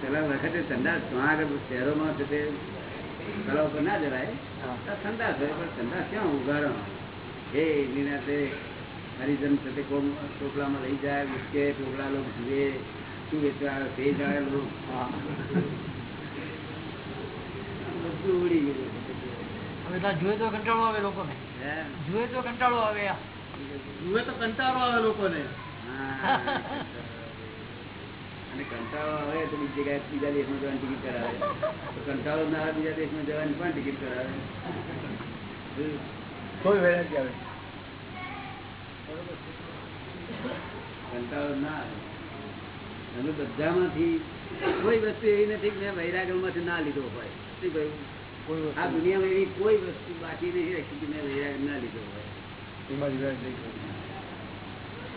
પેલા વખતે સંદાસ આગળ શહેરોમાં છે તે ના જરાય સંદાસ હોય પણ સંદાસ ક્યાં ઉગાડો? એ નિરાતે હરિજન સાથે કોમ ટોપલામાં લઈ જાય મૂકે ટોપલા લોકો જુએ શું વેચવા આવે તે જાણે લોકો બધું ઉડી ગયું હવે જુએ તો કંટાળો આવે લોકોને? જુએ તો કંટાળો આવે જુએ તો કંટાળો આવે લોકોને. હા. અને કંટાળો આવે તો બીજી જગ્યાએ બીજા દેશમાં જવાની ટિકિટ કરાવે તો કંટાળો ના આવે બીજા દેશમાં જવાની પણ ટિકિટ કરાવે કોઈ વેરાયટી આવે કંટાળો ના આવે અમે બધામાંથી કોઈ વસ્તુ એવી નથી કે મેં વૈરાગમાંથી ના લીધો હોય શું કહ્યું કોઈ આ દુનિયામાં એવી કોઈ વસ્તુ બાકી નહીં રાખી કે મેં વૈરાગ ના લીધો હોય એમાં રિવાજ નહીં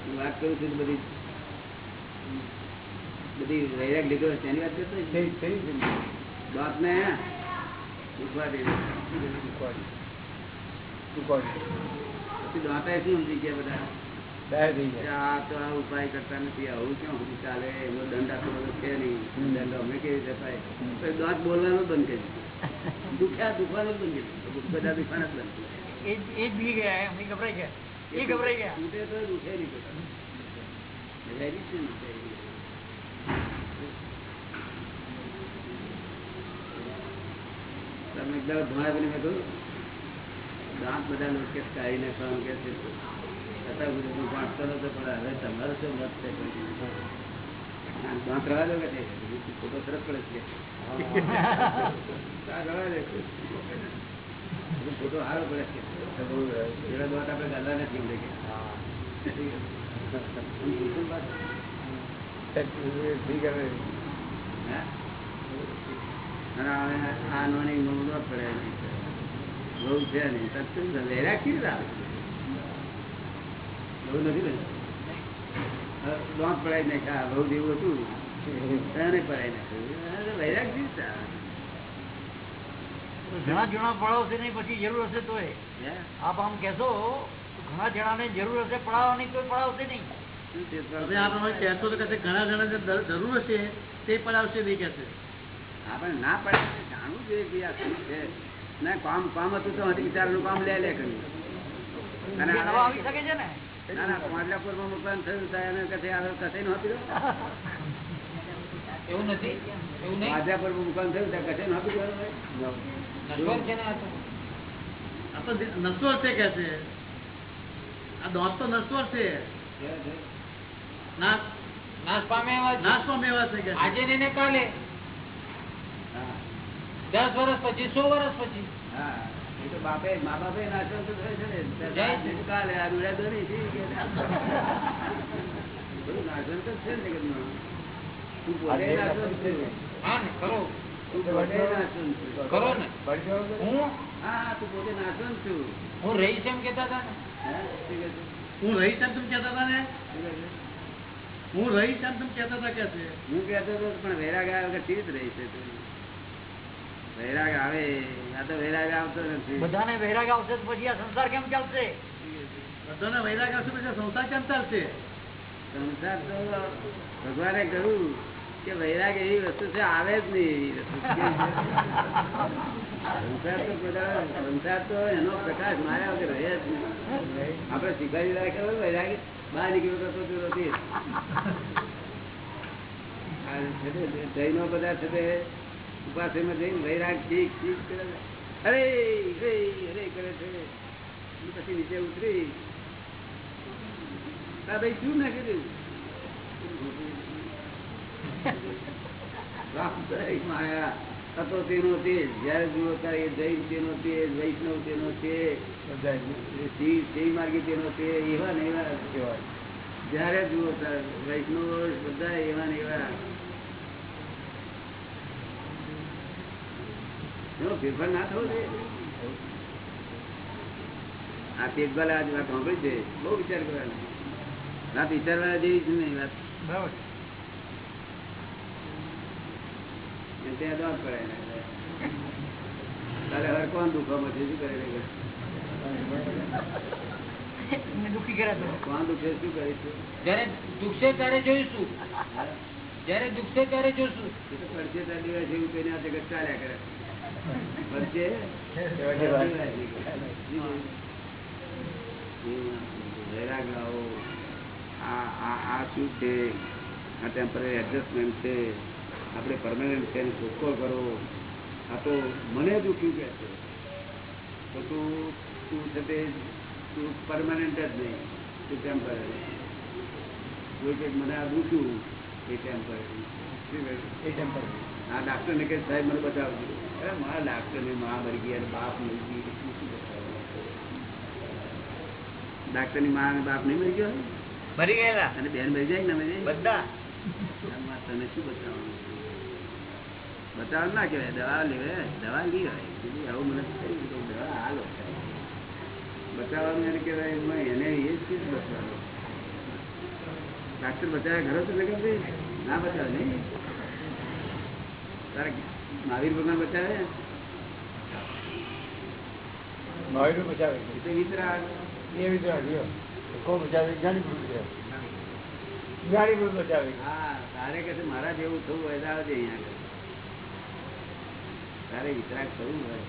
હું વાત કરું છું તો બધી. બધી વૈરાગ લીધો હશે એની વાત કરતો થઈ થઈ બાપ ને દુખવા દે ચૂકવાડી ચૂકવાડી પછી દાંતા શું સમજી ગયા બધા? ડાય થઈ કે જાય આ તો આ ઉપાય કરતા નથી આવું ક્યાં બધું ચાલે? એનો દંડ આટલો બધો છે નહીં. હમ. દંડ અમે કેવી રીતે પાય તો દાંત બોલવાનું જ બંધ કરી દીધું. દુખ્યા દુખવાનું જ બંધ કરી દીધું. બધા દુખાના જ બંધ કર્યા. એ જ- એ જ બી ગયા એમ. એ ગભરાઈ ગયા. એ ગભરાઈ ગયા. તૂટે તો દુખે નહીં પોતાનું. બધાય રીતે દુખે. તમે એકદમ ભણાય બની મેં કહ્યું દાંત બધા લોકો કે કાઢી નાખવાનું કે છે. છતાં બધું હું વાંચતો નતો પણ હવે તમારો શું મત છે? દાંત રહેવા દો કે ફોટો સરસ પડે છે. દે. ફોટો સારો પડે છે. એવા દાંત આપણે ગાલા નથી એમ કે. ઠીક હવે હે? અને હવે આ નોની બહુ પડે બહુ છે નહીં. સત્સંગ છે. કેવી રીતે આવે? બહુ નથી ને? હવે દાંત પડાય નાખ્યા બહુ જેવું હતું તેને પડાય નાખ્યું વૈરાગ કેવી ઘણા જણા પડાવશે નહીં પછી જરૂર હશે તોય. આપ આમ કહેશો તો ઘણા જણાને જરૂર હશે પડાવવાની કોઈ પડાવશે નહીં. શું છે? આ પ્રમાણે કહેશો તો કહેશે ઘણા જણા જરૂર હશે તે પણ આવશે નહીં કહેશે આપણે ના પડે જાણવું જોઈએ કે આ શું છે. ના કામ કામ હતું તો હતી બિચારાનું કામ લે લે કર્યું અને આવી શકે છે ને? ના ના કોટલાપુરમાં મકાન થયું તો એને કથે આવે કથે નો આપી દો. એવું નથી? એવું નહીં? માધ્યાપુરમાં મકાન થયું તો કશે નો આપી દો. નશ્વર છે આ તો. નશ્વર છે કે છે? આ દોત તો નશ્વર છે. નાશ નાશ પામે એવા નાશ પામે એવા છે કે. આજે ને કાલે. દસ વર્ષ પછી સો વર્ષ પછી. હા તો બાપે મા બાપે તો. તું તું તો- તું રહીશ એમ કેતા હતા ને. હે? રહીશ એમ તમે કેતા હતા ને? હું રહીશ એમ તમે કેતા હતા કે છે. હું કેતો હતો પણ વેરા ગયા વગર કેવી રહી છે તું? વૈરાગ આવે આ તો વૈરાગ આવતો નથી. બધાને વૈરાગ આવશે પછી આ સંસાર કેમ ચાલશે? બધાને વૈરાગ આવશે પછી સંસાર કેમ ચાલશે? સંસાર તો ભગવાને કહ્યું કે વૈરાગ એવી વસ્તુ છે આવે જ નહીં એવી વસ્તુ સંસાર તો બધા સંસાર તો એનો પ્રકાશ માર્યા વગર રહે જ નહીં. આપણે શીખવાડી રાખે વૈરાગ બહાર નીકળ્યો તો તું નથી. જૈનો બધા છે ઉપાસમાં જઈને વૈરાગ ઠીક ઠીક કરે અરે હરે હરે કરે છે. પછી નીચે ઉતરી. ભાઈ શું નાખી તેનો તે તે વૈષ્ણવ તેનો તે શિવ માર્ગી તેનો તે એવા ને એવા જયારે જુઓ ત્યારે વૈષ્ણવ બધા એવા ને એવા ફેરફાર ના થવો જોઈએ. આ તેજબાલ આજ વાત સાંભળી છે? બહુ વિચાર કરવાનો વાત વિચારવા જેવી જ નહીં વાત? બરાબર. ત્યાં દોડ પડે તારે હવે કોણ દુખવામાં છે? શું કરે દુખી કરે દુઃખી કર્યા તો કોણ દુખે શું કરીશું જયારે દુખશે ત્યારે જોઈશું. જયારે દુખશે ત્યારે જોશું પડશે ત્યાં દિવસ એવું કહીને આ જગત ચાલ્યા કરે. પડશે વૈરાગ લાવો આ આ આ શું છે? આ ટેમ્પરરી એડજસ્ટમેન્ટ છે. આપણે પરમાનન્ટ છે શોધખોળ કરો. આ તો મને દુખ્યું કે છે. તો તું તું છે તે તું પરમાનન્ટ જ નહીં. તું ટેમ્પરરી કોઈ કે મને આ દુખ્યું એ ટેમ્પરરી એ ટેમ્પર આ ડાક્ટર ને કે સાહેબ મને બતાવજો. અરે મારા ડાક્ટર ને મા મરી ગઈ અને બાપ મરી ગઈ શું શું? ડાક્ટરની મા અને બાપ નહીં મરી ગયો મરી ગયેલા અને બેન મરી જાય ને મરી જાય બધા? તને શું બતાવવાનું? બતાવ ના કહેવાય દવા લેવે દવા લઈ હોય આવું મને દવા હાલો. બતાવવાનું એને કહેવાય એને એ જ ચીજ બતાવવાનું. ડાક્ટર બતાવ્યા ઘરો તો ભેગા ના બતાવે નહીં? તારા મહાવીર ભગવાન બચાવે? મહાવીર બચાવે. એ વિતરાગ. એ લ્યો કોણ બચાવે? જ્ઞાની પુરુષ જ્ઞાની પુરુષ બચાવે. હા તારે કે મારા જેવું થવું હોય તો આવજે અહીંયા તારે વિતરાગ થવું હોય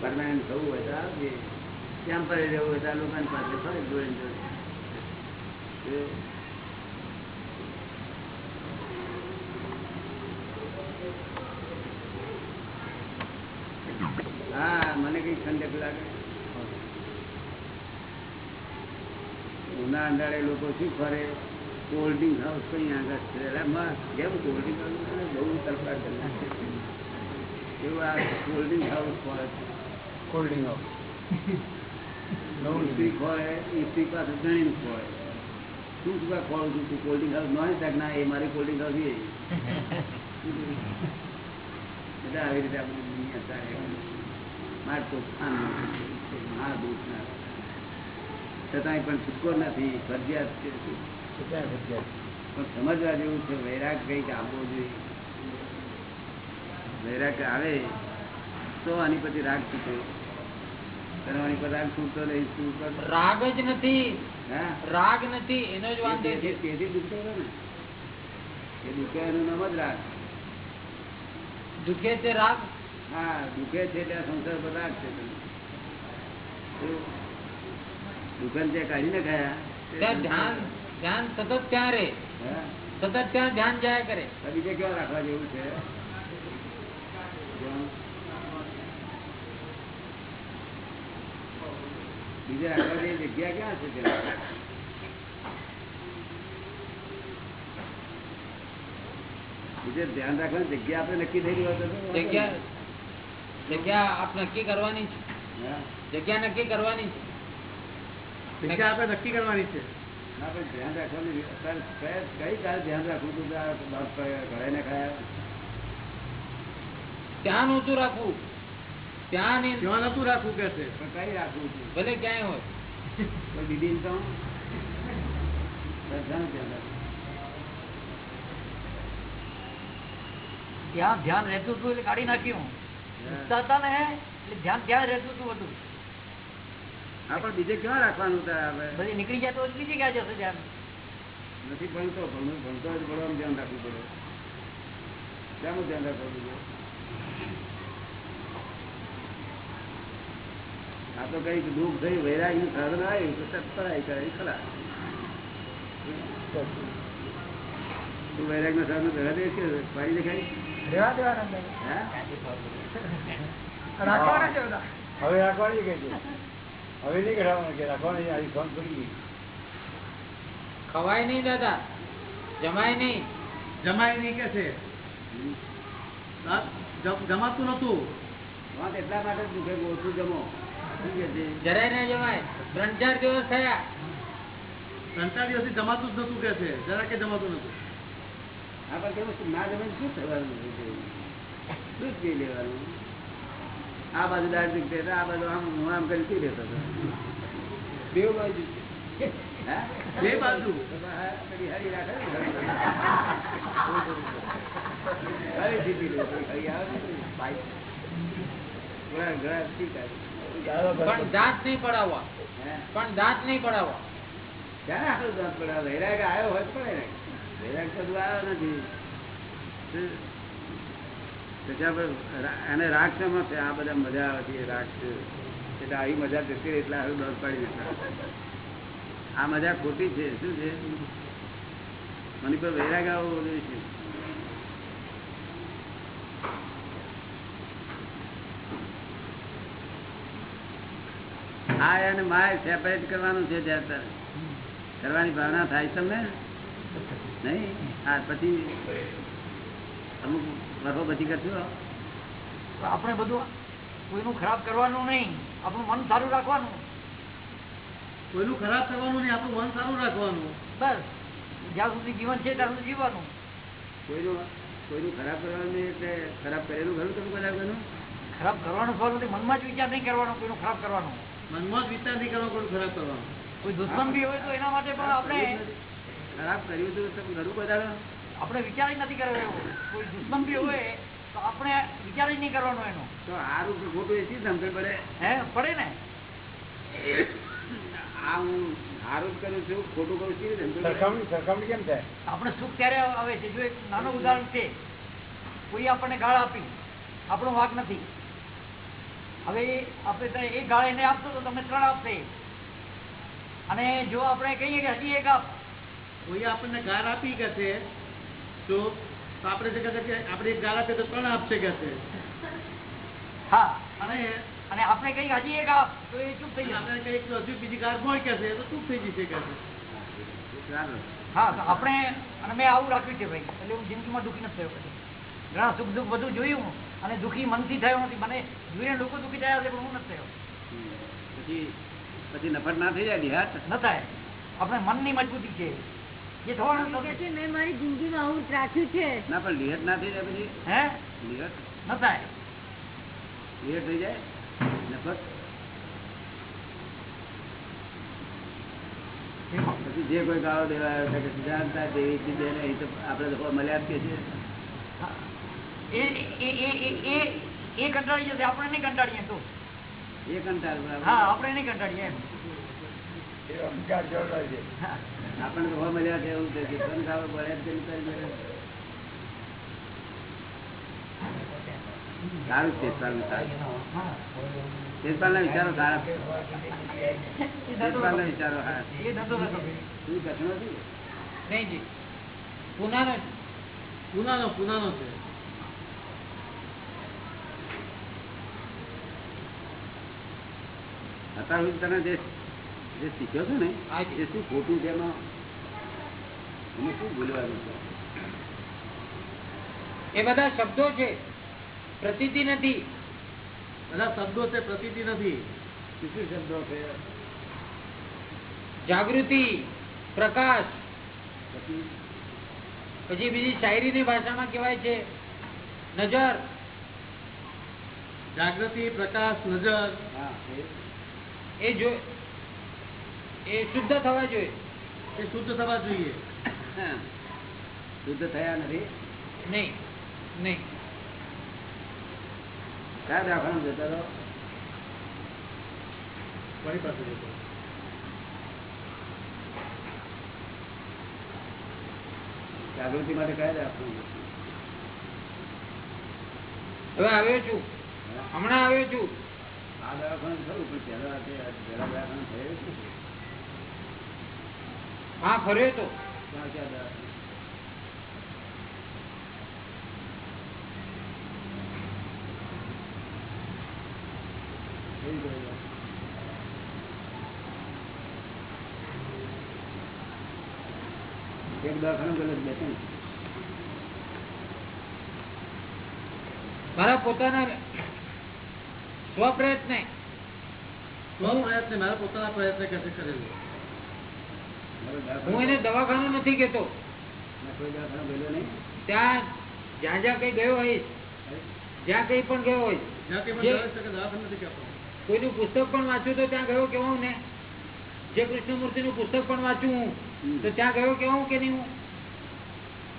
પરમાનન્ટ થવું હોય તો આવજે. ત્યાં પર રહેવું હોય તો આ લોકોની પાસે ફરી જોડે જોડે હા મને કઈ ઠંડક લાગે. ઉના અંડાળે લોકો શું ફરે? કોલ્ડ ડ્રિંક હાઉસ કઈ આગળ છે? અરે મસ્ત કેમ કોલ્ડ ડ્રિંક હાઉસ બહુ તરફડા કરી નાખે એવું આ કોલ્ડ ડ્રિંક હાઉસ ફરે છે કોલ્ડ ડ્રિંક હાઉસ નવું ઇસ્ત્રી ખોળે ઇસ્ત્રી પાસે ગણીને ખોળે શું શું કાંઈ ખોળું છું તું? કોલ્ડ ડ્રિંક હાઉસ નહીં થાય ના? એ મારી કોલ્ડ ડ્રિંક હાઉસ એ. બધા આવી રીતે આપણી દુનિયા ચાલે. મારે ના છતાંય પણ છૂટકો નથી ફરજિયાત છે. પણ સમજવા જેવું છે વૈરાગ કંઈક આપવો જોઈએ. વૈરાગ આવે તો આની પછી રાગ છૂટે. કરવાની પર રાગ છૂટતો નહીં શું રાગ જ નથી. રાગ નથી એનો જ વાંધો છે. તેથી તેથી ને. એ દુખે એનું નામ જ રાગ. દુખે તે રાગ? હા દુખે છે ત્યાં સંસાર પર રાગ છે તને. શું? દુકાન ત્યાં કાઢીને ખાયા તે ત્યાં સંસાર. ધ્યાન ધ્યાન સતત ત્યાં રહે હા સતત ત્યાં ધ્યાન જાય કરે તો બીજે કેવા રાખવા જેવું છે બીજે રાખવા જેવી જગ્યા ક્યાં છે ત્યાં? બીજે ધ્યાન રાખવાની જગ્યા આપણે નક્કી થઈ ગઈ હોય તો જગ્યા જગ્યા આપ નક્કી કરવાની છે? જગ્યા નક્કી કરવાની છે? જગ્યા આપણે નક્કી કરવાની છે. ના ધ્યાન રાખવાની કઈ ધ્યાન રાખવું તું કે આ ખાયા? ત્યાં નહોતું રાખવું. ત્યાં નહીં ત્યાં નતું રાખવું કે છે. પણ કઈ રાખવું છું ભલે ક્યાંય હોય. કોઈ દીદી તો? ધ્યાન રાખવું. ત્યાં ધ્યાન રહેતું હતું એટલે કાઢી નાખ્યું. ઉઠતા ને એટલે ધ્યાન રહેતું હતું બધું? હા પણ બીજે ક્યાં રાખવાનું બધી નીકળી જાય તો બીજી ક્યાં જશે ધ્યાન નથી ભણતો ભણવું ભણતો ભણવાનું ધ્યાન રાખવું પડે. શાનું ધ્યાન રાખવું જોઈએ આ તો કંઈક દુઃખ થયું વૈરાગનું સાધન આવ્યું તો તત્પરાય કરે ખરા તું વૈરાગનું સાધન ઘરે દે કે પાડી દેખાય? રહેવા દેવાના રાખવાના છે બધા. હવે રાખવાની કે છે? હવે નહીં કઢાવવાનું કે રાખવાની? આવી ફોન ખુલી ગઈ ખવાય નહીં દાદા. જમાય નહીં. જમાય નહીં કે છે? જમાતું નતું વાત એટલા માટે જ ઓછું જમો. કે જરાય ના જમાય. ત્રણ ચાર દિવસ થયા. ત્રણ ચાર દિવસથી જમાતું જ નતું કે છે? જરા કે જમાતું નતું આ કેવું છે ના જમીન શું થવાનું? દૂધ પી લેવાનું? આ બાજુ દાળ દુખતે તો આ બાજુ આમ હું આમ કરી પી લેતો હતો? બે બાજુ બે બાજુ. હરી રાખે ને? હરીથી પી લે હરી આવે ઘણા ઘણા. પણ દાંત નહીં પડાવવા. હે? પણ દાંત નહીં પડાવવા. ક્યારે આખો દાંત પડાવે? વૈરાગ આવ્યો હોય પડે ને વૈરાગ તો આવ્યો નથી. શું? તો ત્યાં પર રા- એને રાગ શેમાં છે? આ બધા મજા આવે છે રાગ છે. એટલે આવી મજા જતી એટલે આવી દોર પાડી નાખે આ મજા ખોટી છે, શું છે? મને કોઈ વૈરાગ આવો છે આ અને માય સેપરેટ કરવાનું છે ત્યાં. કરવાની ભાવના થાય તમને? નહીં હા પછી અમુક વર્ષો પછી કરશું આપણે બધું કોઈનું ખરાબ કરવાનું નહીં આપણું મન સારું રાખવાનું. કોઈનું ખરાબ કરવાનું નહીં આપણું મન સારું રાખવાનું. બસ જ્યાં સુધી જીવન છે ત્યાં સુધી જીવવાનું. કોઈનું કોઈનું ખરાબ કરવાનું નહીં એટલે ખરાબ કરેલું ખરું તમે ખરાબ કરવાનું ખરાબ કરવાનો સવાલ નથી મનમાં જ વિચાર નહીં કરવાનો કોઈનું ખરાબ કરવાનું. મનમાં જ વિચાર નહીં કરવાનો કોઈનું ખરાબ કરવાનું. કોઈ દુશ્મન બી હોય તો એના માટે પણ આપણે ખરાબ કર્યું હતું તમે ઘરું બતાડો આપણે વિચાર જ નથી કરવો એવો. કોઈ દુશ્મન બી હોય તો આપણે વિચાર જ નહીં કરવાનો એનો. તો આ કે ખોટું એ શી સમજણ પડે? હે પડે ને. આ હું આરોપ કરું છું ખોટું કરું છું સરખામણી સરખામણી કેમ થાય? આપણે સુખ ત્યારે આવે છે. જો એક નાનું ઉદાહરણ છે. કોઈ આપણને ગાળ આપી. આપણો વાક નથી. હવે આપણે એ એક ગાળ એને આપશો તો તમે ત્રણ આપશે. અને જો આપણે કહીએ કે હજી એક આપ કોઈ આપણને ગાર આપી કે છે તો આપણે જે કહે કે આપણે એક ગાર આપીએ તો ત્રણ આપશે કે છે હા. અને અને આપણે કઈ હજી એક આપ તો એ ચૂપ થઈ આપણે કહીએ કે હજુ બીજી ગાર હોય કે છે તો ચૂપ થઈ જશે કે છે હા તો આપણે અને મેં આવું રાખ્યું છે ભાઈ. એટલે હું જિંદગીમાં દુઃખી નથી થયો પછી ઘણા સુખ દુઃખ બધું જોયું અને દુઃખી મનથી થયો નથી. મને જોઈને લોકો દુઃખી થયા છે પણ હું નથી થયો. પછી પછી નફર ના થઈ જાય હા ન થાય આપણે મનની મજબૂતી છે. જે થવાનું કે નથી છે, મેં મારી જિંદગીમાં આવું જ રાખ્યું છે ના પણ લિહટ ના થઈ જાય પછી હે લિહટ ન થાય લિહટ થઈ જાય નફટ પછી જે કોઈ ગાળો દેવા આવ્યો છે કે જાણતા દેવી છે બેન, એ તો આપણે તો મળ્યા જ કે છે એ એ એ એ એ એ કંટાળી જશે આપણે નહીં કંટાળીએ તો એ કંટાળ બરાબર. હા આપણે નહીં કંટાળીએ એમ એ અહંકાર જળવાય છે હા. આપણને તો મળ્યા છે એવું છે તને ખાવા પડે કરી સારું છે સારું. વિચારો સારા પુનાનો પુનાનો પુનાનો છે. અત્યાર સુધી તને જે જે શીખ્યો છો ને એ શું ખોટું છે એમાં? એમાં શું ભૂલવાનું છે? એ બધા શબ્દો છે પ્રસિદ્ધિ નથી. બધા શબ્દો છે પ્રસિદ્ધિ નથી. શું શબ્દો છે? જાગૃતિ પ્રકાશ. પછી? પછી બીજી શાયરીની ભાષામાં કહેવાય છે નજર. જાગૃતિ પ્રકાશ નજર. એ જો એ શુદ્ધ થવા જોઈએ. એ શુદ્ધ થવા જોઈએ. શુદ્ધ થયા નથી? નહીં નહીં. કયા દાખલા જતા રહો? મારી પાસે જતો. જાગૃતિ માટે કયા દાખલા જતા? હવે આવ્યો છું. હમણાં આવ્યો છું. આ દવાખાનું ખરું પણ પહેલા તે પહેલા દવાખાનું થયું છે. હા ફર્યો તો? એક દવાખાનું ગલત બેસે મારા પોતાના સ્વપ્રયત્ને. સ્વ પ્રયત્ન મારા પોતાના પ્રયત્ન કરેલો હું એને દવાખાનું નથી કેતો. મેં કોઈ દવાખાનું ગયેલો નહીં. ત્યાં જ્યાં જ્યાં કઈ ગયો હોય જ્યાં કઈ પણ ગયો હોય કોઈનું પુસ્તક પણ વાંચ્યું તો ત્યાં ગયો કેવું ને? જે કૃષ્ણમૂર્તિ નું પુસ્તક પણ વાંચ્યું હું તો ત્યાં ગયો કેવું કે નહીં હું?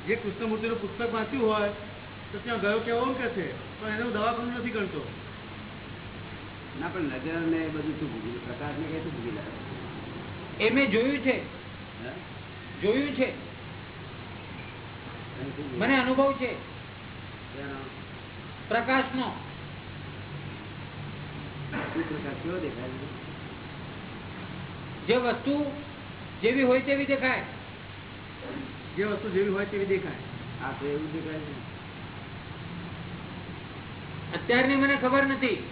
જે કૃષ્ણમૂર્તિનું પુસ્તક વાંચ્યું હોય તો ત્યાં ગયો કેવો કે છે? પણ એને હું દવાખાનું નથી કરતો ના પણ નજર ને બધું શું ભૂગી પ્રકાશ ને કઈ શું ભૂગી લાગે? એ મેં જોયું છે? જોયું છે. મને અનુભવ છે. પ્રકાશ નો? જે વસ્તુ જેવી હોય તેવી દેખાય. જે વસ્તુ જેવી હોય તેવી દેખાય. આ તો એવું દેખાય છે. અત્યારની મને ખબર નથી.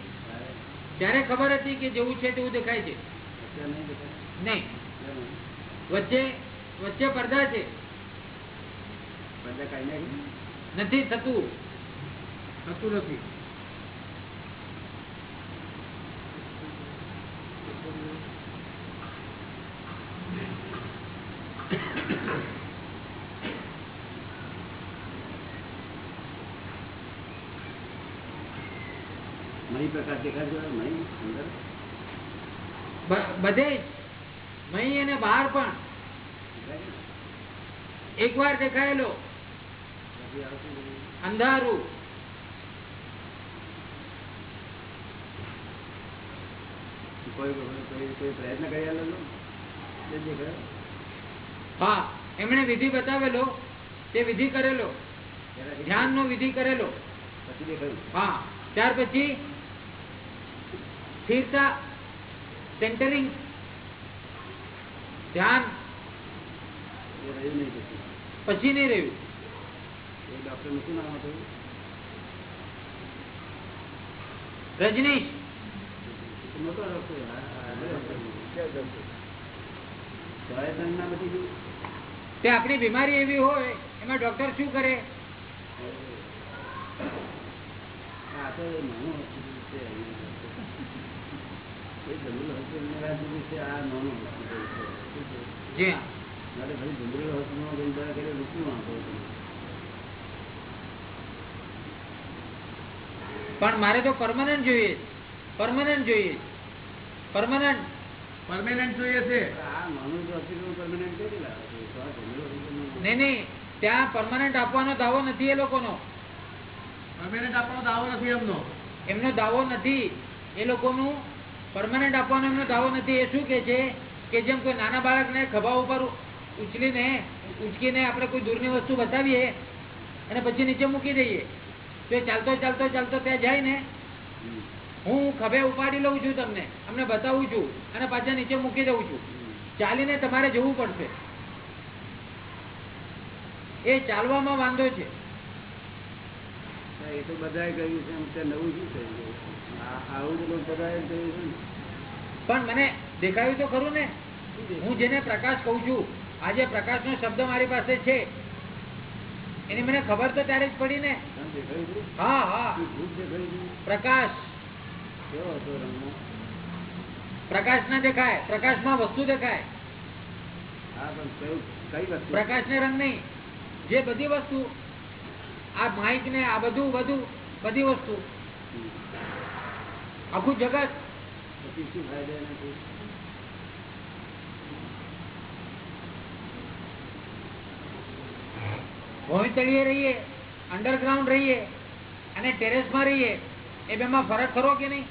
ત્યારે ખબર હતી કે જેવું છે તેવું દેખાય છે. અત્યારે નહીં દેખાય. નહીં. કેમ? વચ્ચે વચ્ચે પડદા છે. પડદા નાખી? નથી થતું. થતું નથી. મહી પ્રકાશ દેખાય છે મહી અંદર. બધે જ મહી અને બહાર પણ દેખાય છે? એક વાર દેખાયેલો. અંધારું. પ્રયત્ન કરી? હા એમણે વિધિ બતાવેલો તે વિધિ કરેલો. ધ્યાન નો વિધિ કરેલો. પછી હા ત્યાર પછી સ્થિરતા સેન્ટરિંગ ધ્યાન. એ રહ્યું નહીં પછી નહીં રહ્યું. એ શું નામ હતું? રજનીશ. ડોક્ટર હા, હા? તે આપણી બીમારી એવી હોય એમાં ડોક્ટર શું કરે? આ તો એ નાનું hospital છે અહીંયા. એ જનરલ hospital ની વાત નથી, છે આ નાનું hospital છે. શું છે? જી હા મારે ખાલી જનરલ હોસ્પિટલમાં જઈને દવા કરી રૂપિયું વાંધો હતો. પણ મારે તો પરમાનન્ટ જોઈએ પરમાનન્ટ જોઈએ પરમાનન્ટ પરમેનન્ટ જોઈએ છે? નહીં નહીં. ત્યાં પરમાનન્ટ આપવાનો દાવો નથી એ લોકોનો. પરમેનન્ટ આપવાનો દાવો નથી એમનો? એમનો દાવો નથી. એ લોકોનું પરમાનન્ટ આપવાનો એમનો દાવો નથી. એ શું કે છે? કે જેમ કોઈ નાના બાળકને ખભા ઉપર ઉછલીને ઉચકીને આપણે કોઈ દૂરની વસ્તુ બતાવીએ અને પછી નીચે મૂકી દઈએ. તો ચાલતો ચાલતો ચાલતો ત્યાં જાય ને. હું ખભે ઉપાડી લઉં છું તમને. અમને બતાવું છું અને પાછા નીચે મૂકી દઉં છું. ચાલીને તમારે જવું પડશે. એ ચાલવામાં વાંધો છે. એ તો બધાએ કહ્યું છે તે નવું શું થયું? આવું તો બધાએ કહ્યું છે પણ મને દેખાયું તો ખરું ને. હું જેને પ્રકાશ કહું છું આજે પ્રકાશનો શબ્દ મારી પાસે છે. એની મને ખબર તો ત્યારે જ પડી ને? હા હા? પ્રકાશ? પ્રકાશ ના દેખાય પ્રકાશમાં વસ્તુ દેખાય? પ્રકાશ ને રંગ નહીં જે બધી વસ્તુ, આ માઇક ને, આ બધું બધું, બધી વસ્તુ આખું જગત પછી શું ફાયદો ભોંયતળીએ રહીએ અંડરગ્રાઉન્ડ રહીએ અને ટેરેસમાં રહીએ એ બેમાં ફરક ખરો કે નહીં.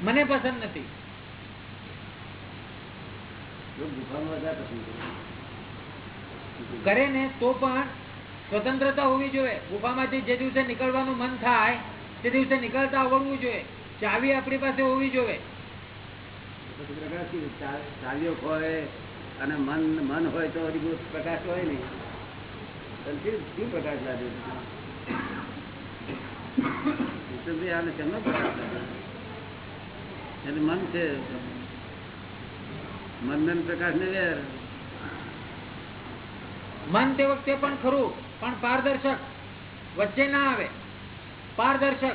મને પસંદ નથી. કરે ને તો પણ સ્વતંત્રતા હોવી જોઈએ. ગુફામાંથી જે દિવસે નીકળવાનું મન થાય તે દિવસે નીકળતા આવડવું જોઈએ. ચાવી આપણી પાસે હોવી જોઈએ. પછી પ્રકાશ શું? ચા- ચાવીઓ ખોરે અને મન મન હોય તો હજી પ્રકાશ હોય ને શું પ્રકાશ લાગે મન તે વખતે પણ ખરું, પણ પારદર્શક વચ્ચે ના આવે. પારદર્શક.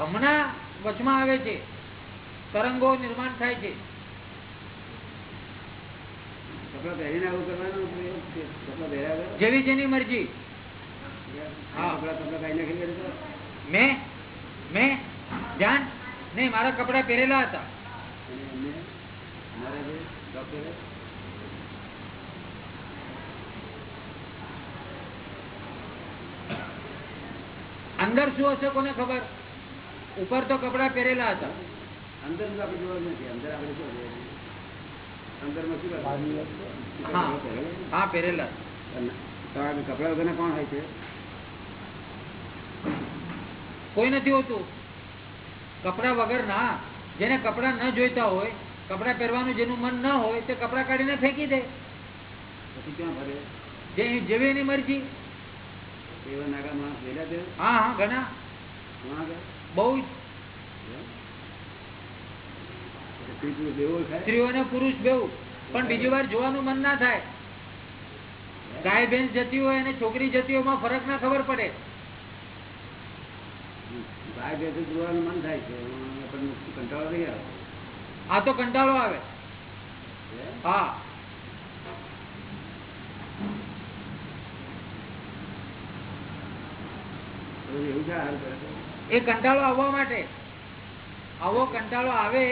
હમણાં વચમાં આવે છે. તરંગો નિર્માણ થાય છે? જેવી જેની મરજી? મેં? મેં? નહીં મારા કપડા પહેરેલા હતા. અંદર શું હશે કોને ખબર? ઉપર તો કપડા પહેરેલા હતા. અંદર તો આપણે જોવાનું નથી અંદર આપણે શું? અંદરમાં શું. હા. પહેરેલા? તમારા કપડા વગરના કોણ હોય છે? કોઈ નથી હોતું. કપડા વગર ના જેને કપડા ન જોઈતા હોય કપડા પહેરવાનું જેનું મન ન હોય તે કપડા કાઢીને ફેંકી દે. પછી ક્યાં ભરે જે જેવી એની મરજી. એવા નાગા માણસ હા હા ઘણા. બહુ જ સ્ત્રી પુરુષ બેઉ ખાય? સ્ત્રીઓ અને પુરુષ બેવું. પણ બીજી વાર જોવાનું મન ના થાય. ગાય ભેંસ જતી હોય અને છોકરી જતી હોય ફરક ના ખબર પડે. ગાય ભેંસ જોવાનું મન થાય છે કંટાળો નહીં આવે. આ તો કંટાળો આવે. હા? એ કંટાળો આવવા માટે. આવો કંટાળો આવે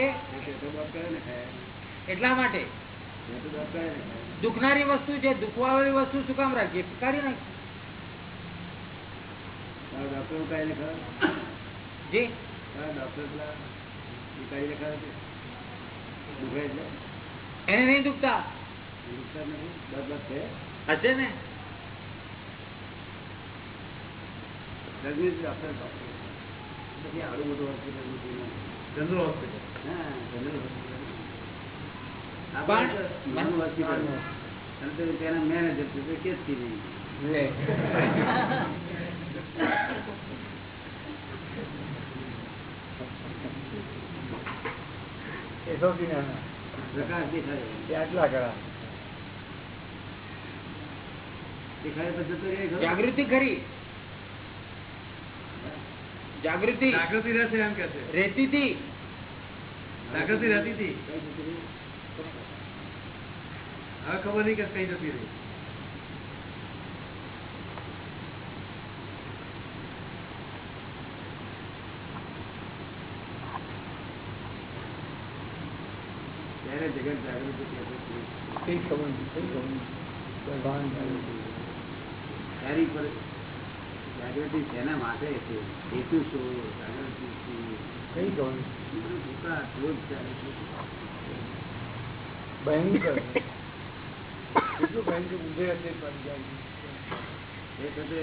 એટલા માટે. દુખનારી વસ્તુ છે, દુખવાવાળી વસ્તુ શું કામ રાખીએ? કાઢી નાખી એને નહીં દુખતા? હશે ને? ડોક્ટર પછી આવડું મોટું જનરલ હોસ્પિટલ. હા જનરલ હોસ્પિટલ. અને તેના મેનેજર છે તે કેસ નહીં. પ્રકાશ દેખાય. આટલા કરા તો. જાગૃતિ ખરી. જાગૃતિ જાગૃતિ રહેશે એમ કે છે રહેતી હતી જાગૃતિ રહેતી હતી કઈ જતી રહી? હવે ખબર નહીં કે કઈ જતી રહી ત્યારે જગત જાગૃતિ કહે છે. કઈ ખબર નથી કઈ ખબર નથી ભગવાન જાણે છે. તારી પર જાગૃતિ શેના માટે છે? હેતુ શું? જાગૃતિ કઈ ભયંકર. કેટલું ભયંકર એ સાથે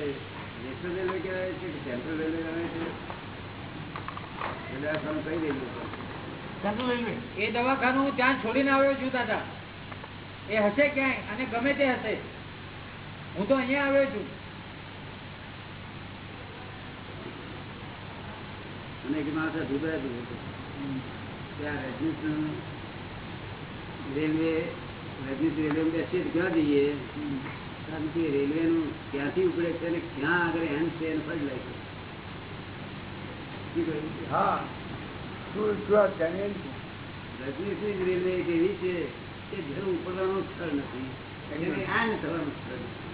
નેશનલ રેલવે કહેવાય છે કે સેન્ટ્રલ રેલવે આવે છે? એટલે આ તમે કઈ રેલવે સેન્ટ્રલ રેલવે? એ દવાખાનું હું ત્યાં છોડીને આવ્યો છું દાદા. એ હશે ક્યાંય? અને ગમે તે હશે. હું તો અહીંયા આવ્યો છું. અને એક માણસ અભિપ્રાય કે આ રેલવે રજનીશ રેલવે બેસીએ ક્યાં જઈએ? કે રેલવેનું ક્યાંથી ઉપડે છે અને ક્યાં આગળ એન્ડ છે એને ફરી લાગે શું હા શું શું જાણે એમ છે. રજનીશની રેલવે એક એવી છે કે ઘર ઉપડવાનું સ્થળ નથી એને આન થવાનું સ્થળ નથી.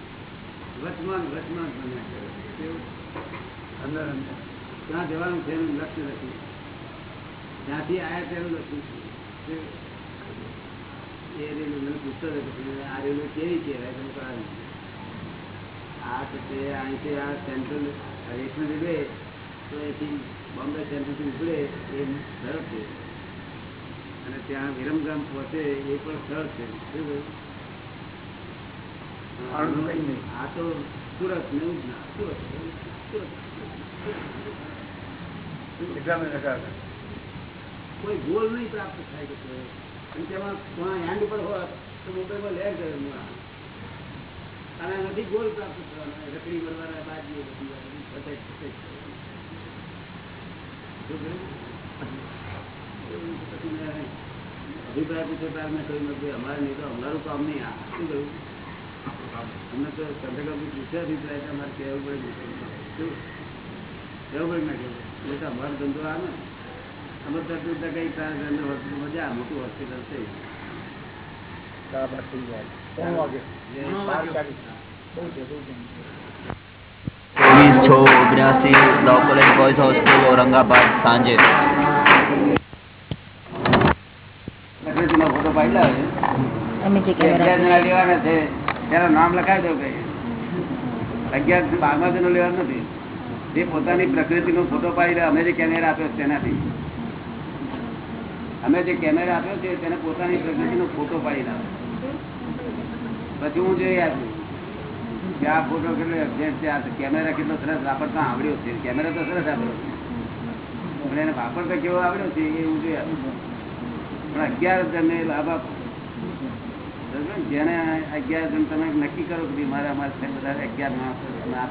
વર્તમાન ને વચમાં જ બન્યા કરે. અંદર અંદર. ત્યાં જવાનું છે એનું લક્ષ્ય નથી. ત્યાંથી આયા તેનું લક્ષ્ય છે એ રેલવે મને પૂછતો હતો આ રેલવે કેવી કહેવાય? તમે હું આ તે અહીંથી આ સેન્ટ્રલ રેશનલ રેલવે તો એથી બોમ્બે સેન્ટ્રલથી ઉપડે એ સરળ છે. અને ત્યાં વિરમગામ પહોંચે એ પણ સરળ છે. આ તો સુરત ને સુરત સુરત. કોઈ ગોલ નહીં પ્રાપ્ત થાય કે. અને તેમાં હેન્ડ પર હોત તો મોબાઈલમાં લેર કરે અને નથી ગોલ પ્રાપ્ત થવાનો રકડી મળવાના પછી મેં અભિપ્રાય પૂછે ત્યારે મેં કહ્યું નથી અમારે નહીં તો અમારું કામ નહીં. આ શું કહ્યું અમને તો ચંદ્રકાંત પૂછ્યા અભિપ્રાય અમારે કહેવું પડે કહેવું પડે ના કહેવું ધંધો આ ને. અમે તો તું કઈ મોટું હોસ્પિટલ છે. ચોવીસ છ ઓગણ્યાસી કોલેજ બોયઝ હોસ્ટેલ ઔરંગાબાદ સાંજે. ફોટો પાડી લાવે અમે જે એ અગિયાર જણા લેવાના છે. નામ લખાવી દો કઈ અગિયાર બારમાં જણો લેવાનું નથી. તે પોતાની પ્રકૃતિનો ફોટો પાડી અમે જે કેમેરા આપ્યો છે તેનાથી. અમે જે કેમેરા આપ્યો છે તેને પોતાની પ્રકૃતિનો ફોટો પાડી લાવો પછી હું જોઈ આપ્યું કે આ ફોટો કેટલો એક્ઝેક્ટ છે, આ કેમેરા કેટલો સરસ વાપરતા આવડ્યો છે. કેમેરા તો સરસ આવ્યો પણ એને વાપરતા કેવો આવડ્યો છે એ હું જોઈ આપ્યું પણ અગિયાર જણને લાભ આપો જેને અગિયાર જણ તમે નક્કી કરો કે મારા મારે અમારે બધા અગિયાર માણસો, અમે આ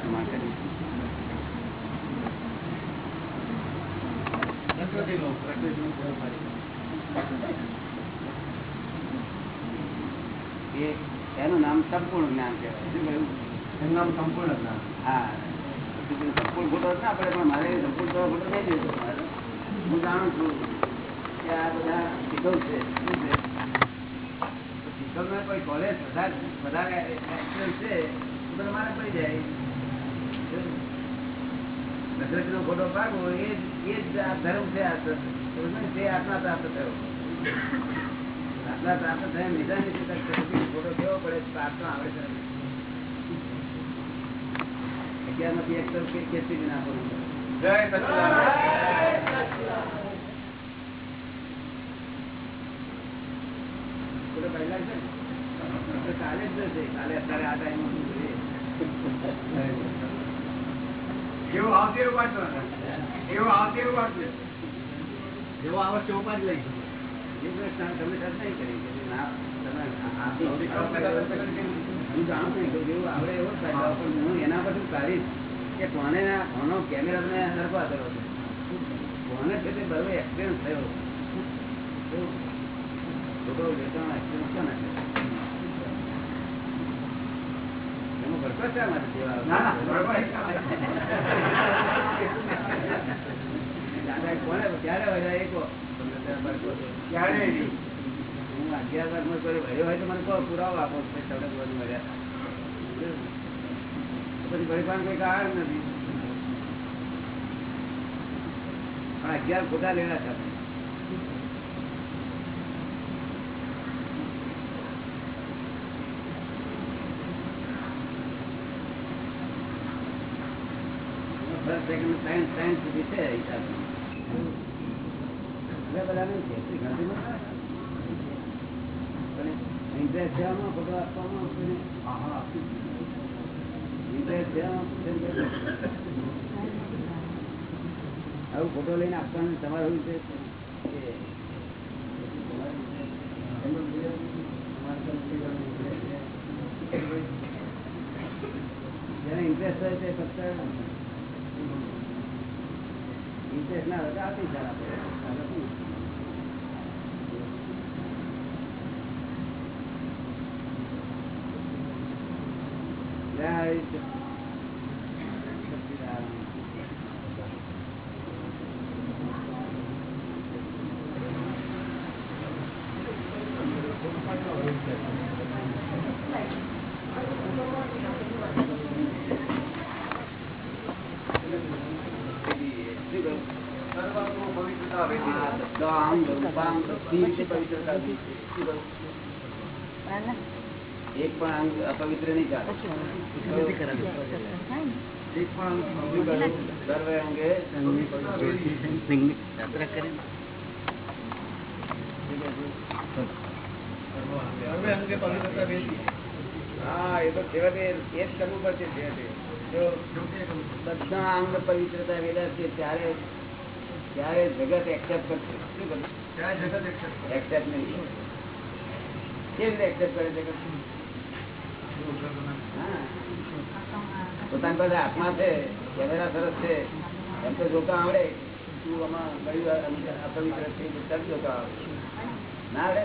એ એનું નામ સંપૂર્ણ જ્ઞાન કહેવાય. શું કહ્યું? એનું નામ સંપૂર્ણ જ્ઞાન. હા. પછી સંપૂર્ણ ફોટો ના પડે પણ મારે સંપૂર્ણ થવા ખોટો નહીં જોઈતો હું જાણું છું કે આ બધા શીખવ છે. શું છે? શીખવ કોઈ કોલેજ વધારે વધારે experience છે તો મારે પડી જાય. દશરથ નો ખોટો પાડવો એ જ એ જ ધર્મ છે તો. આત્મા પ્રાપ્ત થયો. આત્મા પ્રાપ્ત થયા નિદાન ખોટો કેવો પડે આત્મા આવે છે. અગિયારમાંથી એક જય પહેલા છે કાલે જ જશે કાલે અત્યારે આ ટાઈમ જેવું આવશે એવું વાંચો. એવો આવશે એવું વાંચજો. જેવો આવશે એવો પાછ લઈ તમે સર નહીં કરી ના હું જાણું છું કે જેવું આવડે એવો જ થાય પણ હું એના પર શું કાઢીશ? કે કોને કોનો કેમેરા મેં નરકો આવેલો છે? કોને છે તે થયો? છોકરો કોને છે એમાં ભડકો શા માટે જેવા ના, ના, બરોબર. દાદા કોને ક્યારે વળ્યા એ કહો તમને ત્યાં ભડકો છે. ક્યારેય નહીં. અગિયાર વર્ષમાં કોઈ ભર્યો હોય તો મને કહો પુરાવો આપો કે સડક બંધ મળ્યા પછી ભાઈ કોઈ કારણ નથી અગિયાર ખોટા લેવા છે. થવામાં ફોટો આપવામાં આવું ફોટો લઈને આપવાનું તમારો ઇન્ટરેસ્ટ જેને ઇન્ટરેસ્ટ હોય તે ફક્ત ઇન્ટરેસ્ટ ના હોય આપી ચાલ આપણે આગળ શું? જય સચ્ચિદાનંદ. શું કહ્યું? સર્વનું પવિત્રતા એક પણ અંગ અપવિત્ર નહીં અંગે પવિત્રતા વેદા છે ત્યારે ત્યારે જગત એક્સેપ્ટ કરશે. શું કરશે જગત accept કરે. એક્સેપ્ટ નહીં. કેવી રીતે એક્સેપ્ટ કરે જગત? પોતાની પાસે આત્મા છે કેમેરા સરસ છે. એમ તો જોતા આવડે. તું આમાં ગયું અપવિત્ર છે એ તરત જોતા આવડે. ના આવડે?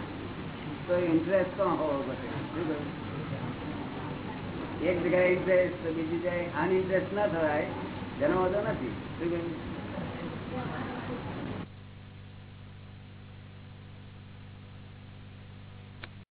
તો ઇન્ટરેસ્ટ પણ હોવો પડે. એક જગ્યાએ ઇન્ટરેસ્ટ બીજી જગ્યાએ અનઇન્ટરેસ્ટ ના થવાય, જેનો વધુ નથી. શું કહ્યું